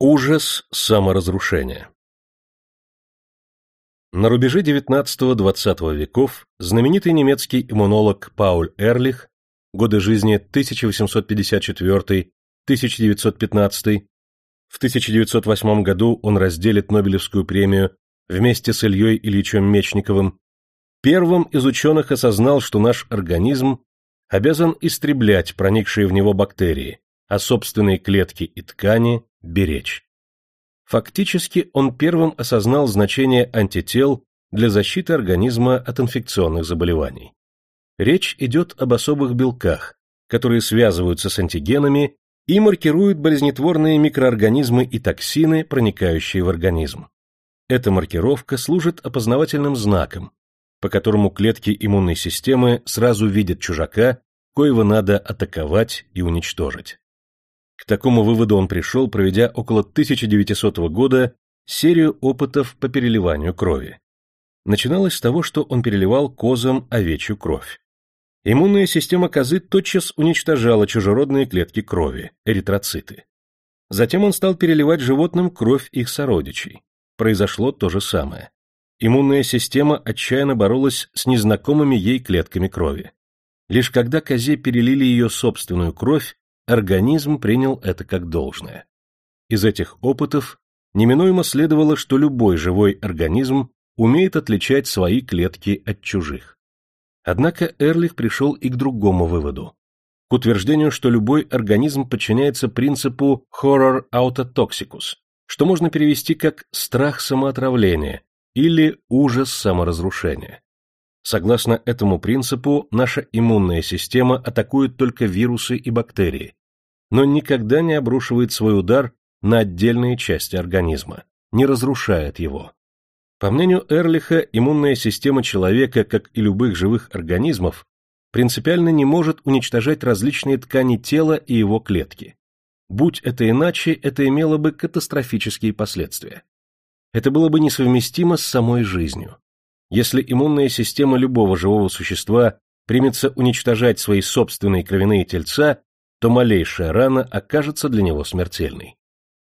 Ужас саморазрушения. На рубеже XIX-XX веков знаменитый немецкий иммунолог Пауль Эрлих, годы жизни 1854-1915, в 1908 году он разделит Нобелевскую премию вместе с Ильей Ильичем Мечниковым, первым из ученых осознал, что наш организм обязан истреблять проникшие в него бактерии, а собственные клетки и ткани беречь. Фактически он первым осознал значение антител для защиты организма от инфекционных заболеваний. Речь идет об особых белках, которые связываются с антигенами и маркируют болезнетворные микроорганизмы и токсины, проникающие в организм. Эта маркировка служит опознавательным знаком, по которому клетки иммунной системы сразу видят чужака, коего надо атаковать и уничтожить. К такому выводу он пришел, проведя около 1900 года серию опытов по переливанию крови. Начиналось с того, что он переливал козам овечью кровь. Иммунная система козы тотчас уничтожала чужеродные клетки крови, эритроциты. Затем он стал переливать животным кровь их сородичей. Произошло то же самое. Иммунная система отчаянно боролась с незнакомыми ей клетками крови. Лишь когда козе перелили ее собственную кровь, Организм принял это как должное. Из этих опытов неминуемо следовало, что любой живой организм умеет отличать свои клетки от чужих. Однако Эрлих пришел и к другому выводу. К утверждению, что любой организм подчиняется принципу horror autotoxicus, что можно перевести как страх самоотравления или ужас саморазрушения. Согласно этому принципу, наша иммунная система атакует только вирусы и бактерии, но никогда не обрушивает свой удар на отдельные части организма, не разрушает его. По мнению Эрлиха, иммунная система человека, как и любых живых организмов, принципиально не может уничтожать различные ткани тела и его клетки. Будь это иначе, это имело бы катастрофические последствия. Это было бы несовместимо с самой жизнью. Если иммунная система любого живого существа примется уничтожать свои собственные кровяные тельца, то малейшая рана окажется для него смертельной.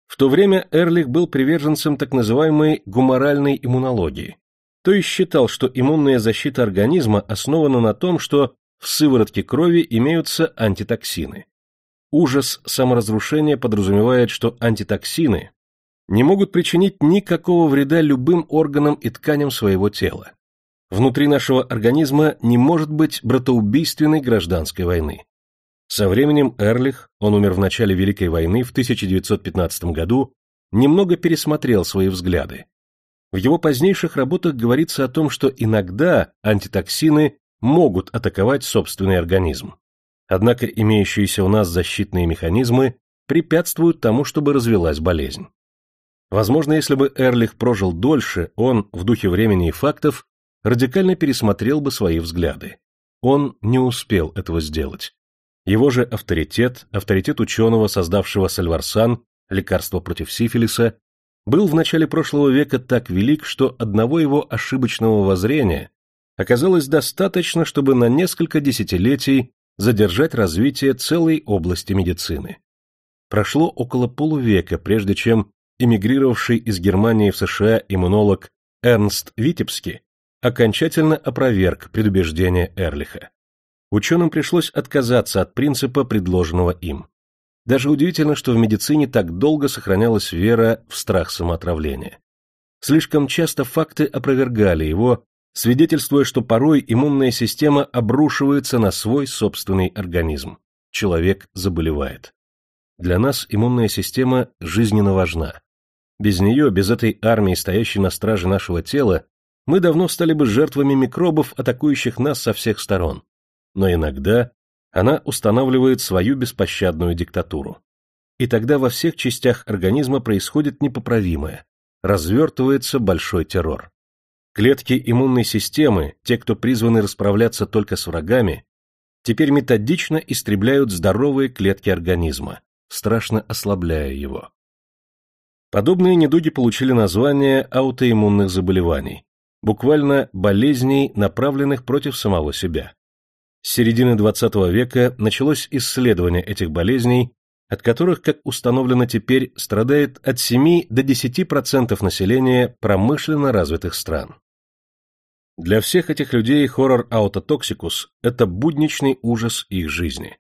В то время Эрлих был приверженцем так называемой гуморальной иммунологии, то есть считал, что иммунная защита организма основана на том, что в сыворотке крови имеются антитоксины. Ужас саморазрушения подразумевает, что антитоксины не могут причинить никакого вреда любым органам и тканям своего тела. Внутри нашего организма не может быть братоубийственной гражданской войны. Со временем Эрлих, он умер в начале Великой войны в 1915 году, немного пересмотрел свои взгляды. В его позднейших работах говорится о том, что иногда антитоксины могут атаковать собственный организм. Однако имеющиеся у нас защитные механизмы препятствуют тому, чтобы развилась болезнь. Возможно, если бы Эрлих прожил дольше, он, в духе времени и фактов, радикально пересмотрел бы свои взгляды. Он не успел этого сделать. Его же авторитет, авторитет ученого, создавшего сальварсан, лекарство против сифилиса, был в начале прошлого века так велик, что одного его ошибочного воззрения оказалось достаточно, чтобы на несколько десятилетий задержать развитие целой области медицины. Прошло около полувека, прежде чем эмигрировавший из Германии в США иммунолог Эрнст Витебский окончательно опроверг предубеждения Эрлиха ученым пришлось отказаться от принципа, предложенного им. Даже удивительно, что в медицине так долго сохранялась вера в страх самоотравления. Слишком часто факты опровергали его, свидетельствуя, что порой иммунная система обрушивается на свой собственный организм. Человек заболевает. Для нас иммунная система жизненно важна. Без нее, без этой армии, стоящей на страже нашего тела, мы давно стали бы жертвами микробов, атакующих нас со всех сторон но иногда она устанавливает свою беспощадную диктатуру. И тогда во всех частях организма происходит непоправимое, развертывается большой террор. Клетки иммунной системы, те, кто призваны расправляться только с врагами, теперь методично истребляют здоровые клетки организма, страшно ослабляя его. Подобные недуги получили название аутоиммунных заболеваний, буквально болезней, направленных против самого себя. С середины XX века началось исследование этих болезней, от которых, как установлено теперь, страдает от 7 до 10% населения промышленно развитых стран. Для всех этих людей horror autotoxicus – это будничный ужас их жизни.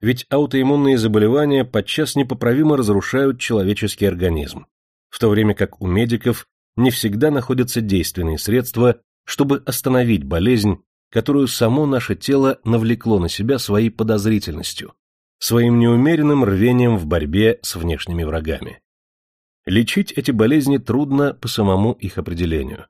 Ведь аутоиммунные заболевания подчас непоправимо разрушают человеческий организм, в то время как у медиков не всегда находятся действенные средства, чтобы остановить болезнь, которую само наше тело навлекло на себя своей подозрительностью, своим неумеренным рвением в борьбе с внешними врагами. Лечить эти болезни трудно по самому их определению.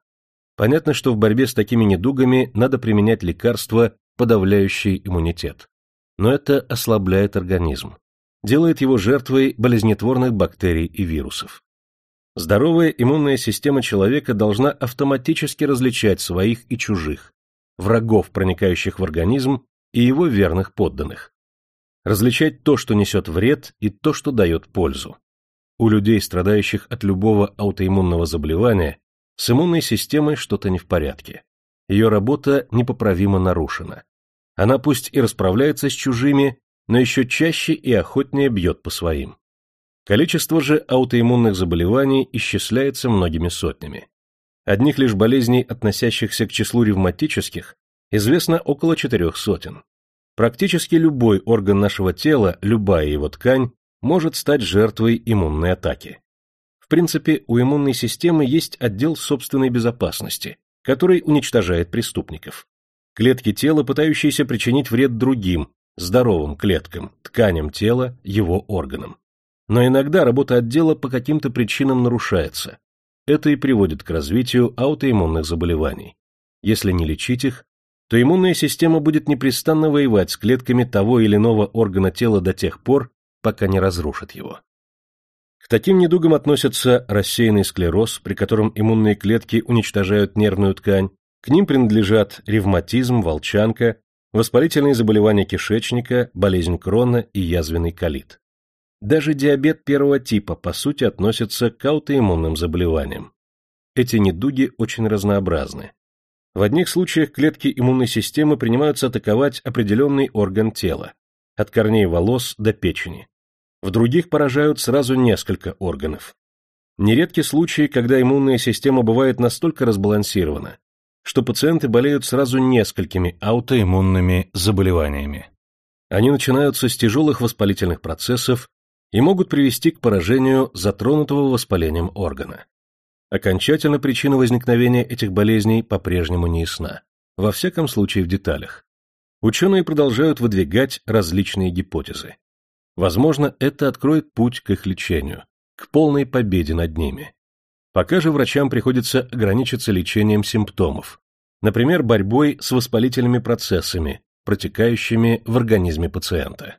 Понятно, что в борьбе с такими недугами надо применять лекарства, подавляющие иммунитет. Но это ослабляет организм, делает его жертвой болезнетворных бактерий и вирусов. Здоровая иммунная система человека должна автоматически различать своих и чужих, врагов, проникающих в организм, и его верных подданных различать то, что несет вред, и то, что дает пользу. У людей, страдающих от любого аутоиммунного заболевания, с иммунной системой что-то не в порядке. Ее работа непоправимо нарушена. Она пусть и расправляется с чужими, но еще чаще и охотнее бьет по своим. Количество же аутоиммунных заболеваний исчисляется многими сотнями. Одних лишь болезней, относящихся к числу ревматических, известно около четырех сотен. Практически любой орган нашего тела, любая его ткань, может стать жертвой иммунной атаки. В принципе, у иммунной системы есть отдел собственной безопасности, который уничтожает преступников. Клетки тела, пытающиеся причинить вред другим, здоровым клеткам, тканям тела, его органам. Но иногда работа отдела по каким-то причинам нарушается. Это и приводит к развитию аутоиммунных заболеваний. Если не лечить их, то иммунная система будет непрестанно воевать с клетками того или иного органа тела до тех пор, пока не разрушит его. К таким недугам относятся рассеянный склероз, при котором иммунные клетки уничтожают нервную ткань, к ним принадлежат ревматизм, волчанка, воспалительные заболевания кишечника, болезнь Крона и язвенный колит. Даже диабет первого типа, по сути, относится к аутоиммунным заболеваниям. Эти недуги очень разнообразны. В одних случаях клетки иммунной системы принимаются атаковать определенный орган тела, от корней волос до печени. В других поражают сразу несколько органов. Нередки случаи, когда иммунная система бывает настолько разбалансирована, что пациенты болеют сразу несколькими аутоиммунными заболеваниями. Они начинаются с тяжелых воспалительных процессов и могут привести к поражению затронутого воспалением органа. Окончательно причина возникновения этих болезней по-прежнему не ясна, во всяком случае в деталях. Ученые продолжают выдвигать различные гипотезы. Возможно, это откроет путь к их лечению, к полной победе над ними. Пока же врачам приходится ограничиться лечением симптомов, например, борьбой с воспалительными процессами, протекающими в организме пациента.